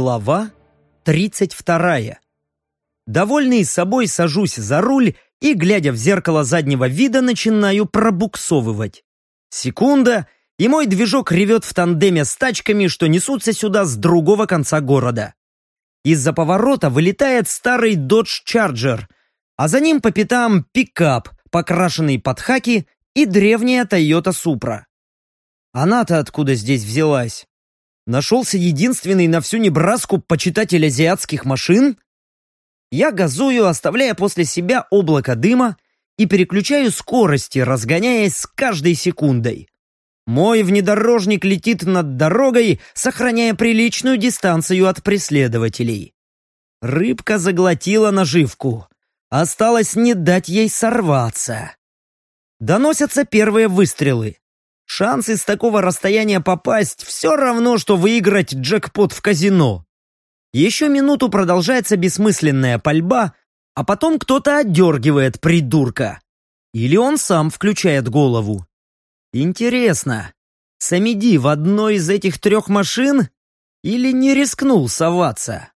Глава 32. Довольный собой сажусь за руль и, глядя в зеркало заднего вида, начинаю пробуксовывать. Секунда, и мой движок ревет в тандеме с тачками, что несутся сюда с другого конца города. Из-за поворота вылетает старый Dodge Charger, а за ним по пятам пикап, покрашенный под хаки, и древняя Toyota Supra. Она-то откуда здесь взялась? Нашелся единственный на всю Небраску почитатель азиатских машин? Я газую, оставляя после себя облако дыма и переключаю скорости, разгоняясь с каждой секундой. Мой внедорожник летит над дорогой, сохраняя приличную дистанцию от преследователей. Рыбка заглотила наживку. Осталось не дать ей сорваться. Доносятся первые выстрелы. Шансы с такого расстояния попасть все равно, что выиграть джекпот в казино. Еще минуту продолжается бессмысленная пальба, а потом кто-то отдергивает придурка. Или он сам включает голову. Интересно, Самиди в одной из этих трех машин или не рискнул соваться?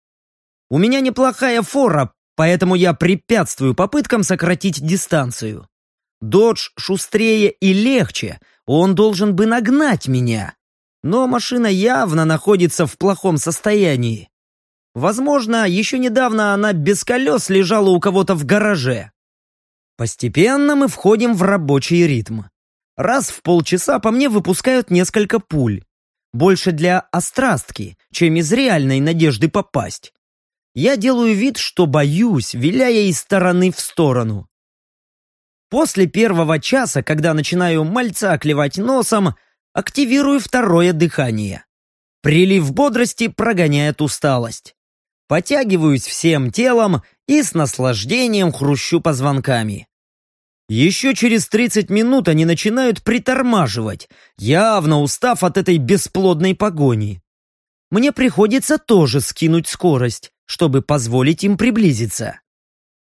У меня неплохая фора, поэтому я препятствую попыткам сократить дистанцию. Додж шустрее и легче, он должен бы нагнать меня. Но машина явно находится в плохом состоянии. Возможно, еще недавно она без колес лежала у кого-то в гараже. Постепенно мы входим в рабочий ритм. Раз в полчаса по мне выпускают несколько пуль. Больше для острастки, чем из реальной надежды попасть. Я делаю вид, что боюсь, виляя из стороны в сторону. После первого часа, когда начинаю мальца клевать носом, активирую второе дыхание. Прилив бодрости прогоняет усталость. Потягиваюсь всем телом и с наслаждением хрущу позвонками. Еще через 30 минут они начинают притормаживать, явно устав от этой бесплодной погони. Мне приходится тоже скинуть скорость, чтобы позволить им приблизиться.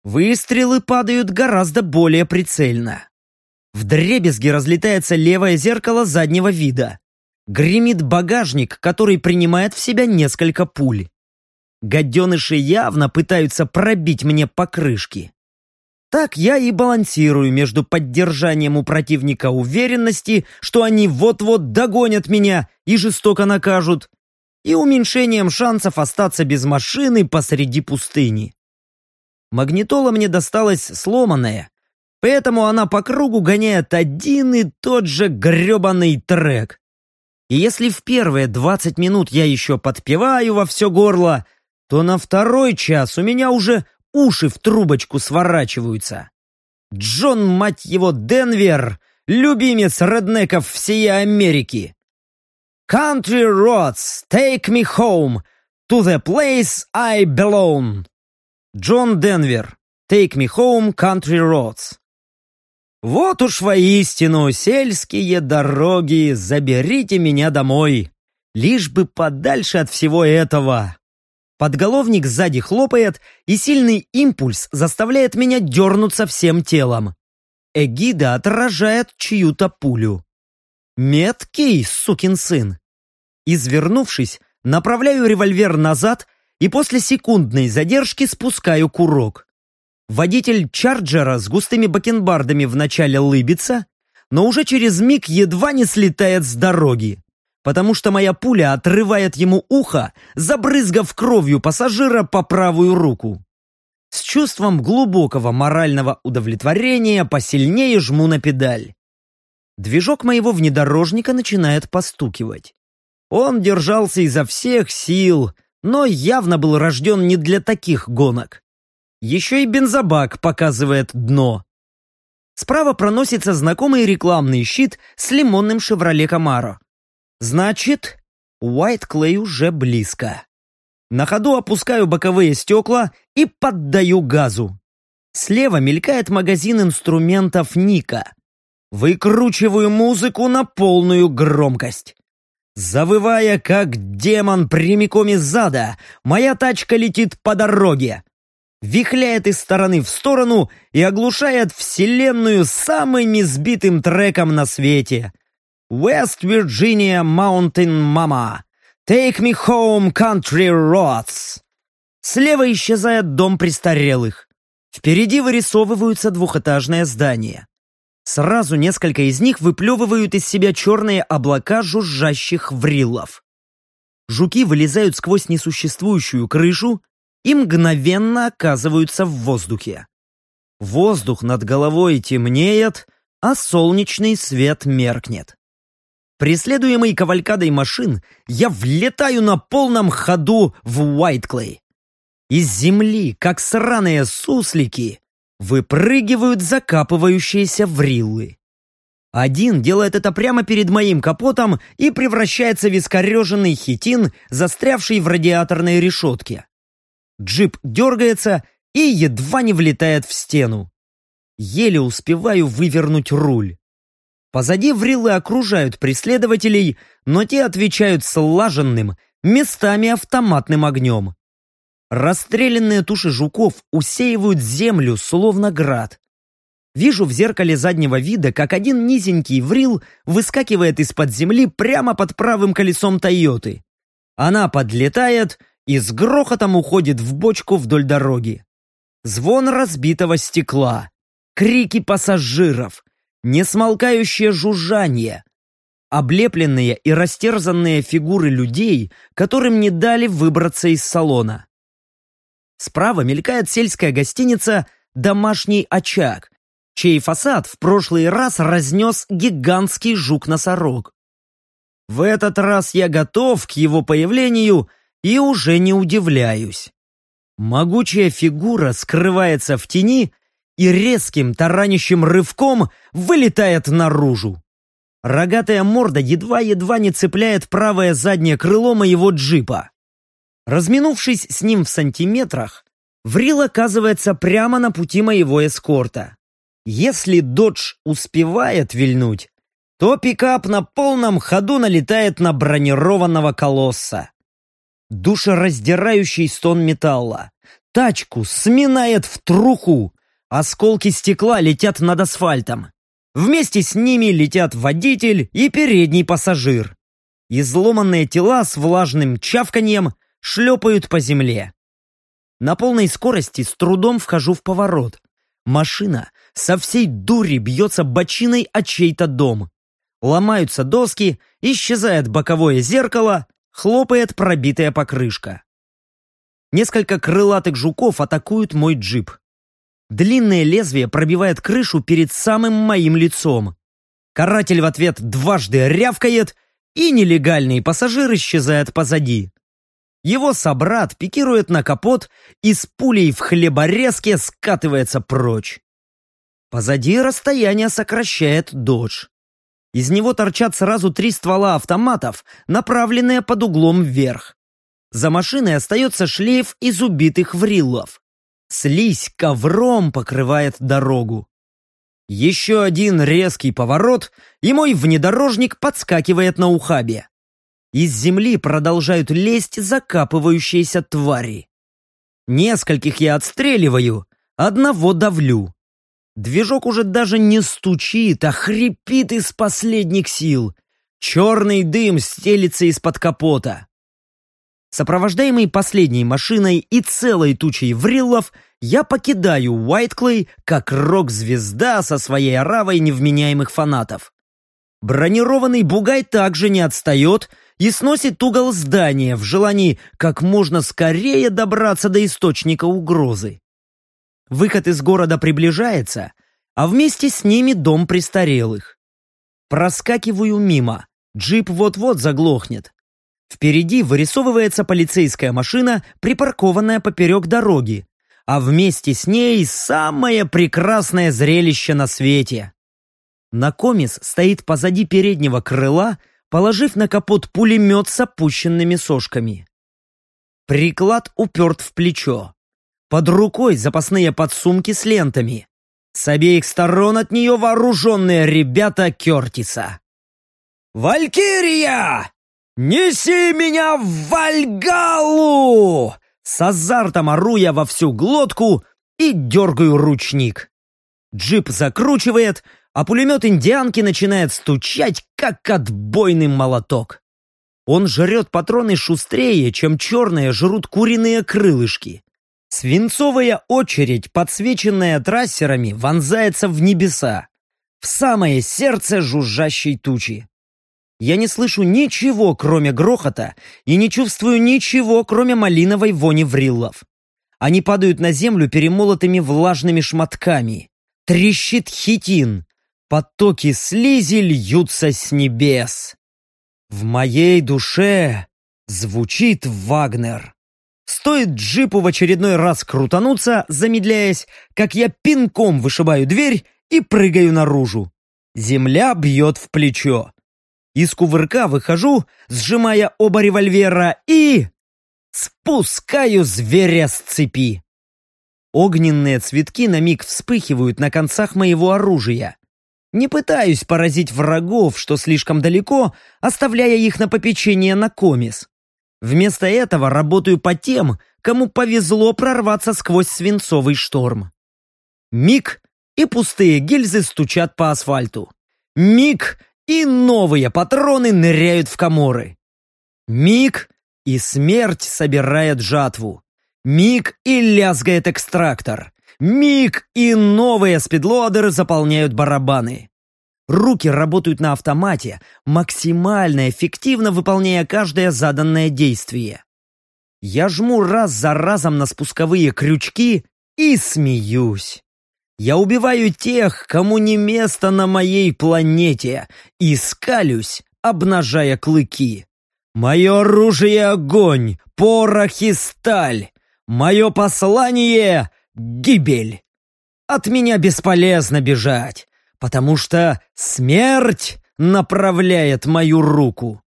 Выстрелы падают гораздо более прицельно. В дребезги разлетается левое зеркало заднего вида. Гремит багажник, который принимает в себя несколько пуль. Гаденыши явно пытаются пробить мне покрышки. Так я и балансирую между поддержанием у противника уверенности, что они вот-вот догонят меня и жестоко накажут, и уменьшением шансов остаться без машины посреди пустыни. Магнитола мне досталась сломанная, поэтому она по кругу гоняет один и тот же гребаный трек. И если в первые 20 минут я еще подпеваю во все горло, то на второй час у меня уже уши в трубочку сворачиваются. Джон, мать его, Денвер, любимец реднеков всей Америки. Country roads, take me home to the place I belong. Джон Денвер. Take me home, country roads. Вот уж воистину, сельские дороги, заберите меня домой. Лишь бы подальше от всего этого. Подголовник сзади хлопает, и сильный импульс заставляет меня дернуться всем телом. Эгида отражает чью-то пулю. Меткий, сукин сын. Извернувшись, направляю револьвер назад и после секундной задержки спускаю курок. Водитель Чарджера с густыми бакенбардами вначале лыбится, но уже через миг едва не слетает с дороги, потому что моя пуля отрывает ему ухо, забрызгав кровью пассажира по правую руку. С чувством глубокого морального удовлетворения посильнее жму на педаль. Движок моего внедорожника начинает постукивать. Он держался изо всех сил, но явно был рожден не для таких гонок. Еще и бензобак показывает дно. Справа проносится знакомый рекламный щит с лимонным «Шевроле Камаро». Значит, Уайт Клей уже близко. На ходу опускаю боковые стекла и поддаю газу. Слева мелькает магазин инструментов Ника. Выкручиваю музыку на полную громкость. Завывая, как демон прямиком из зада, моя тачка летит по дороге. Вихляет из стороны в сторону и оглушает вселенную самым избитым треком на свете. West Virginia Mountain Mama. «Take me home, country roads!» Слева исчезает дом престарелых. Впереди вырисовываются двухэтажные здания. Сразу несколько из них выплевывают из себя черные облака жужжащих врилов. Жуки вылезают сквозь несуществующую крышу и мгновенно оказываются в воздухе. Воздух над головой темнеет, а солнечный свет меркнет. Преследуемый кавалькадой машин, я влетаю на полном ходу в Уайтклей. Из земли, как сраные суслики, выпрыгивают закапывающиеся вриллы. Один делает это прямо перед моим капотом и превращается в искореженный хитин, застрявший в радиаторной решетке. Джип дергается и едва не влетает в стену. Еле успеваю вывернуть руль. Позади врилы окружают преследователей, но те отвечают слаженным, местами автоматным огнем. Расстрелянные туши жуков усеивают землю, словно град. Вижу в зеркале заднего вида, как один низенький врил выскакивает из-под земли прямо под правым колесом Тойоты. Она подлетает и с грохотом уходит в бочку вдоль дороги. Звон разбитого стекла, крики пассажиров, несмолкающее жужжание, облепленные и растерзанные фигуры людей, которым не дали выбраться из салона. Справа мелькает сельская гостиница «Домашний очаг», чей фасад в прошлый раз разнес гигантский жук-носорог. В этот раз я готов к его появлению и уже не удивляюсь. Могучая фигура скрывается в тени и резким таранящим рывком вылетает наружу. Рогатая морда едва-едва не цепляет правое заднее крыло моего джипа. Разминувшись с ним в сантиметрах, Врил оказывается прямо на пути моего эскорта. Если Додж успевает вильнуть, то пикап на полном ходу налетает на бронированного колосса. Душераздирающий стон металла. Тачку сминает в труху, Осколки стекла летят над асфальтом. Вместе с ними летят водитель и передний пассажир. Изломанные тела с влажным чавканьем шлепают по земле. На полной скорости с трудом вхожу в поворот. Машина со всей дури бьется бочиной о чей-то дом. Ломаются доски, исчезает боковое зеркало, хлопает пробитая покрышка. Несколько крылатых жуков атакуют мой джип. Длинное лезвие пробивает крышу перед самым моим лицом. Каратель в ответ дважды рявкает, и нелегальный пассажир исчезает позади. Его собрат пикирует на капот и с пулей в хлеборезке скатывается прочь. Позади расстояние сокращает додж. Из него торчат сразу три ствола автоматов, направленные под углом вверх. За машиной остается шлейф из убитых вриллов. Слизь ковром покрывает дорогу. Еще один резкий поворот, и мой внедорожник подскакивает на ухабе. Из земли продолжают лезть закапывающиеся твари. Нескольких я отстреливаю, одного давлю. Движок уже даже не стучит, а хрипит из последних сил. Черный дым стелится из-под капота. Сопровождаемый последней машиной и целой тучей вриллов, я покидаю Уайтклей как рок-звезда со своей оравой невменяемых фанатов. Бронированный бугай также не отстает и сносит угол здания в желании как можно скорее добраться до источника угрозы. Выход из города приближается, а вместе с ними дом престарелых. Проскакиваю мимо, джип вот-вот заглохнет. Впереди вырисовывается полицейская машина, припаркованная поперек дороги, а вместе с ней самое прекрасное зрелище на свете. Накомис стоит позади переднего крыла, положив на капот пулемет с опущенными сошками. Приклад уперт в плечо. Под рукой запасные подсумки с лентами. С обеих сторон от нее вооруженные ребята Кертиса. «Валькирия!» «Неси меня в Вальгалу!» С азартом ору я во всю глотку и дергаю ручник. Джип закручивает, а пулемет индианки начинает стучать, как отбойный молоток. Он жрет патроны шустрее, чем черные жрут куриные крылышки. Свинцовая очередь, подсвеченная трассерами, вонзается в небеса, в самое сердце жужжащей тучи. Я не слышу ничего, кроме грохота, и не чувствую ничего, кроме малиновой вони вриллов. Они падают на землю перемолотыми влажными шматками. Трещит хитин. Потоки слизи льются с небес. В моей душе звучит Вагнер. Стоит джипу в очередной раз крутануться, замедляясь, как я пинком вышибаю дверь и прыгаю наружу. Земля бьет в плечо. Из кувырка выхожу, сжимая оба револьвера, и... Спускаю зверя с цепи. Огненные цветки на миг вспыхивают на концах моего оружия. Не пытаюсь поразить врагов, что слишком далеко, оставляя их на попечение на комис. Вместо этого работаю по тем, кому повезло прорваться сквозь свинцовый шторм. Миг, и пустые гильзы стучат по асфальту. Миг, и новые патроны ныряют в коморы. Миг, и смерть собирает жатву. Миг, и лязгает экстрактор. Миг, и новые спидлодеры заполняют барабаны. Руки работают на автомате, максимально эффективно выполняя каждое заданное действие. Я жму раз за разом на спусковые крючки и смеюсь. Я убиваю тех, кому не место на моей планете, и скалюсь, обнажая клыки. Мое оружие — огонь, порох и сталь. Мое послание — гибель. От меня бесполезно бежать потому что смерть направляет мою руку.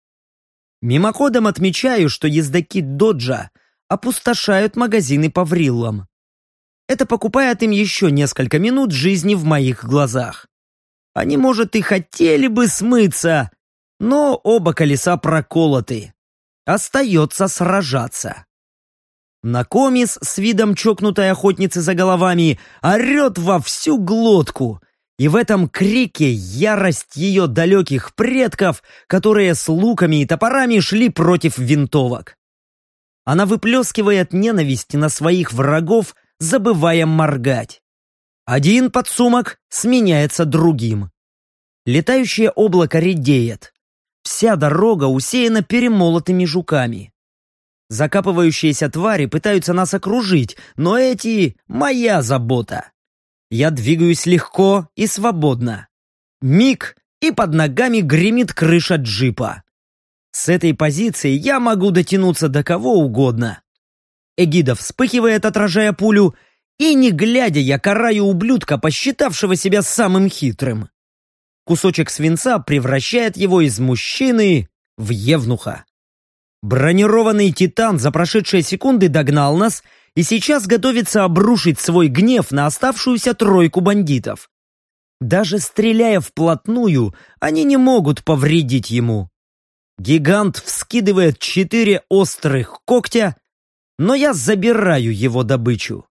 Мимоходом отмечаю, что ездаки Доджа опустошают магазины по вриллам. Это покупает им еще несколько минут жизни в моих глазах. Они, может, и хотели бы смыться, но оба колеса проколоты. Остается сражаться. Накомис с видом чокнутой охотницы за головами орет во всю глотку, и в этом крике ярость ее далеких предков, которые с луками и топорами шли против винтовок. Она выплескивает ненависть на своих врагов, забывая моргать. Один подсумок сменяется другим. Летающее облако редеет. Вся дорога усеяна перемолотыми жуками. Закапывающиеся твари пытаются нас окружить, но эти — моя забота. Я двигаюсь легко и свободно. Миг, и под ногами гремит крыша джипа. С этой позиции я могу дотянуться до кого угодно. Эгида вспыхивает, отражая пулю, и, не глядя, я караю ублюдка, посчитавшего себя самым хитрым. Кусочек свинца превращает его из мужчины в евнуха. Бронированный титан за прошедшие секунды догнал нас и сейчас готовится обрушить свой гнев на оставшуюся тройку бандитов. Даже стреляя вплотную, они не могут повредить ему. Гигант вскидывает четыре острых когтя, но я забираю его добычу.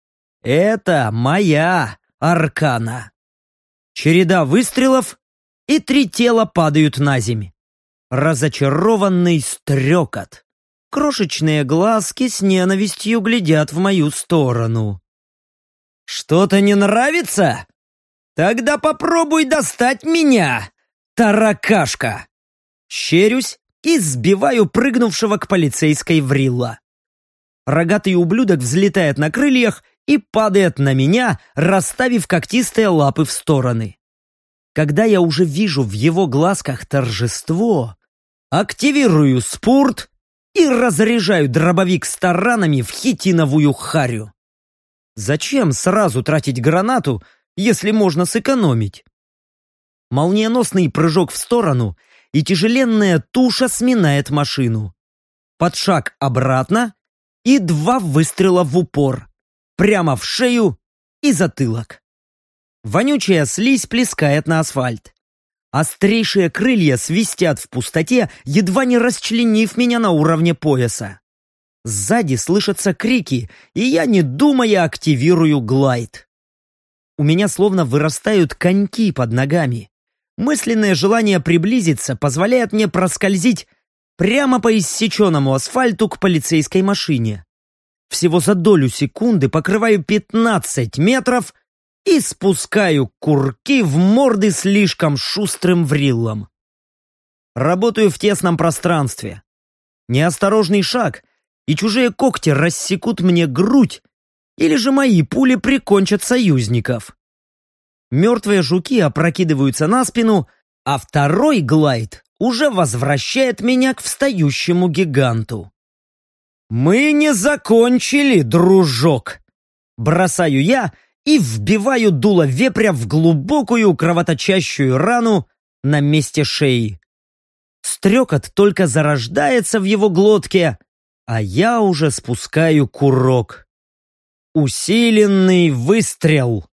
Это моя аркана. Череда выстрелов, и три тела падают на земь. Разочарованный стрекот. Крошечные глазки с ненавистью глядят в мою сторону. «Что-то не нравится? Тогда попробуй достать меня, таракашка!» Щерюсь и сбиваю прыгнувшего к полицейской врилла. Рогатый ублюдок взлетает на крыльях и падает на меня, расставив когтистые лапы в стороны. Когда я уже вижу в его глазках торжество, активирую спорт и разряжаю дробовик с таранами в хитиновую харю. Зачем сразу тратить гранату, если можно сэкономить? Молниеносный прыжок в сторону, и тяжеленная туша сминает машину. Под шаг обратно и два выстрела в упор. Прямо в шею и затылок. Вонючая слизь плескает на асфальт. Острейшие крылья свистят в пустоте, едва не расчленив меня на уровне пояса. Сзади слышатся крики, и я, не думая, активирую глайд. У меня словно вырастают коньки под ногами. Мысленное желание приблизиться позволяет мне проскользить прямо по иссеченному асфальту к полицейской машине. Всего за долю секунды покрываю 15 метров и спускаю курки в морды слишком шустрым вриллом. Работаю в тесном пространстве. Неосторожный шаг, и чужие когти рассекут мне грудь, или же мои пули прикончат союзников. Мертвые жуки опрокидываются на спину, а второй глайд уже возвращает меня к встающему гиганту. «Мы не закончили, дружок!» Бросаю я и вбиваю дуло вепря в глубокую кровоточащую рану на месте шеи. Стрекот только зарождается в его глотке, а я уже спускаю курок. Усиленный выстрел.